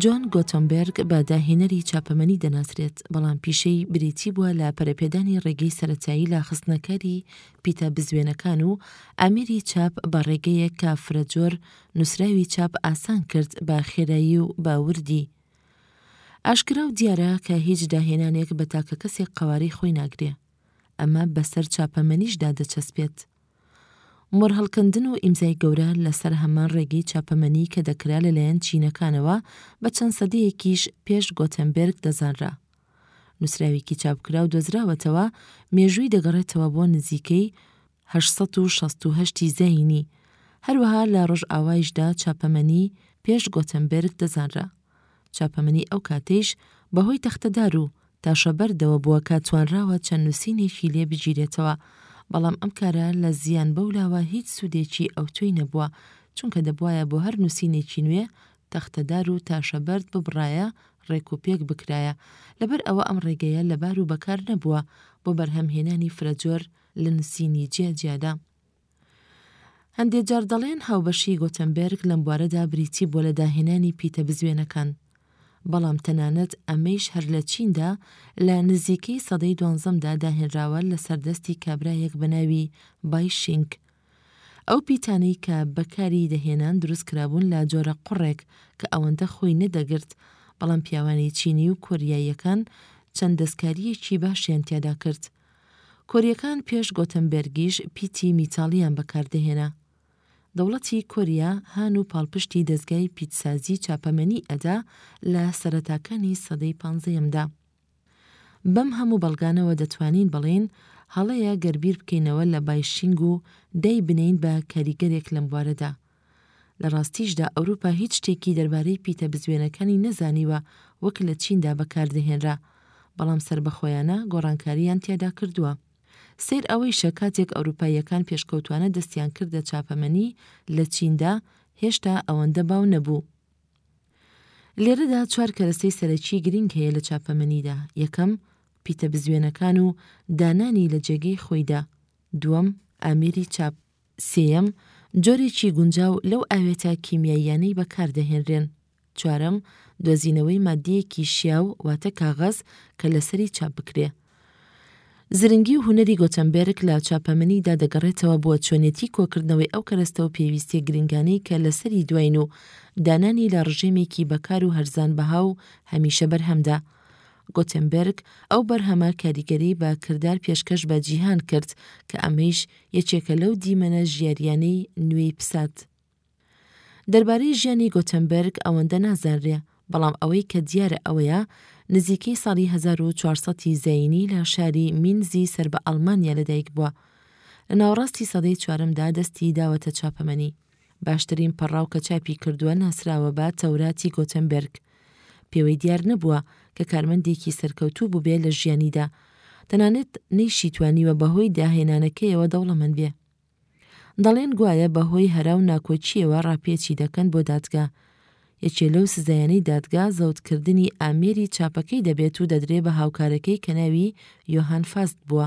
جۆن گۆتۆنبێرگ بە داهێنەری چاپەمەنی دەناسرێت، بەڵام پیشەی بریتی بووە لە پەرەپێدانی ڕێگەی سەرەتایی لە خستنەکاری پیتە بزوێنەکان و ئامێری چاپ بە ڕێگەیەک کە فرەجۆر نووسراوی چاپ ئاسان کرد بە خێرایی و بە وردی ئاشکرا و دیارە کە هیچ داهێنانێک بە تاکەکەسێک قەوارەی خۆی ناگرێ ئەمە بەسەر چاپەمەنیشدا دەچەسپێت. مۆرهەڵکەندن و ئیمزای گەورە لەسەر هەمان ڕێگەی چاپەمەنی کە دەکرا لەلایەن چینەکانەوە بە چەند سەدەیەکیش پێش گۆتێنبێرگ دەزانرا. نووسراوێکی چاپکراو دۆزراوەتەوە، مێژووی دەگەڕێتەوە بۆ نزیکەی هەشت سەد و شەست و هەشت ی زایینی، هەروەها لە ڕۆژئاوایشدا چاپەمەنی پێش گۆتێنبێرگ دەزانرا. چاپەمەنی ئەو کاتەیش بەهۆی تەختەدار و تاشە بەردەوە بووە کە توانراوە چەند نووسینێکی لێ بگیرێتەوە، بەڵام ئەم کارە لە زیان بەو لاوە هیچ سوودێکی ئەوتۆی نەبووە، چونکە دەبوایە بۆ هەر نووسینێکی نوێ تەختەدار و تاشە بەرد ببڕایە ڕێک و پێک بکرایە، لەبەر ئەوە ئەم ڕێگەیە لەبار و بەکار نەبووە بۆ بەرهەمهێنانی فرەجۆر لە نووسینی جیاجیادا. هەندێک جار دەڵێن هاوبەشیی گۆتەنبێرگ لەم بوارەدا بریتی بووە لە داهێنانی پیتە بزوێنەکان، بەڵام تەنانەت ئەمەیش هەر لە چیندا لە نزیکەی سەدەی دوانزەمدا داهێنراوە لەسەر دەستی کابرایەک بە ناوی بای شینگ. ئەو پیتانەی کە بەکاری دەهێنان دروست کرابوون لە جۆرە قوڕێک کە ئەوەندە خۆی نەدەگرت، بەڵام پیاوانی چینی و کۆریاییەکان چەند دەستکارییەکی باشیان تیادا کرد. کۆریەکان پێش گۆتەنبێرگیش پیتی میتاڵیان بەکاردەهێنا. دەوڵەتی کۆریا هان و پاڵپشتی دەزگای پیتسازی چاپەمەنی ئەدا لە سەرەتاکانی سەدەی پانزەیەمدا. بەم هەموو بەڵگانەوە دەتوانین بڵێین هەڵەیە گەر بیر بکەینەوە لە بایشینگ و دایبنێین بە کاریگەرێک لەم بوارەدا. لە ڕاستیشدا ئەوروپا هیچ شتێکی دەربارەی پیتە بزوێنەکانی نەزانیوە وەک لە چیندا بەکاردەهێنرا، بەڵام سەربەخۆیانە گۆڕانکارییان تیادا کردووە. سەیر ئەوەیشە کاتێک ئەوروپاییەکان پێشکەوتوانە دەستیان کردە چاپەمەنی لە چیندا هێشتا ئەوەندە باو نەبوو. لێرەدا چوار کەرەستەی سەرەکیی گرینگ هەیە لە چاپەمەنیدا، یەکەم، پیتە بزوێنەکان و دانانی لە جێگەی خۆیدا، دووەم، ئامێری چاپ، سێیەم، جۆرێکی گونجاو لەو ئاوێتە کیمیاییانەی بەکاردەهێنرێن. چوارەم، دۆزینەوەی ماددەیەکی شیاو واتە کاغەز کە لەسەری چاپ بکرێ. زرنگی و هونەری گۆتەنبێرگ لە چاپەمەنیدا دەگەڕێتەوە بۆ چۆنێتی کۆکردنەوەی ئەو کەرەستە و پێویستیە گرنگانەی کە لەسەری دواین و دانانی لە ڕژێمێکی بەکار و هەرزان بەها و هەمیشە بەرهەمدا. گۆتێنبێرگ ئەو بەرهەمە کاریگەری بە کردار پێشکەش بە جیهان کرد کە ئەمەیش یەکێکە لەو دیمەنە ژیارییانەی نوێی پسات. دەربارەی ژیانی گۆتێنبێرگ ئەوەندە نازانرێ، بەڵام ئەوەی کە دیارە ئەوەیە نزیکەی ساڵی هەزار و چوار سەد ی زایینی لە شاری مینزی سەر بە ئەڵمانیا لەدایکبووە. لە ناوەڕاستی سەدەی چوارەمدا دەستی داوەتە چاپەمەنی. باشترین پەڕاو کە چاپی کردووە ناسراوە بە، تەوراتی گۆتەنبێرگ. پێوەی دیار نەبووە کە کارمەندێکی سەرکەوتوو بووبێ لە ژیانیدا. تەنانەت نەیشی توانیوە بە هۆی داهێنانەکەیەوە دەوڵەمەند بێ. دەڵێن گوایە بە هۆی هەرا و ناکۆکییەوە ڕاپێچی دەکەن بۆ دادگا. یەکێ لەو سزایانەی دادگا زەوتکردنی ئامێری چاپەکەی دەبێت و دەدرێ بە هاوکارەکەی کە ناوی یۆهان فاست بووە.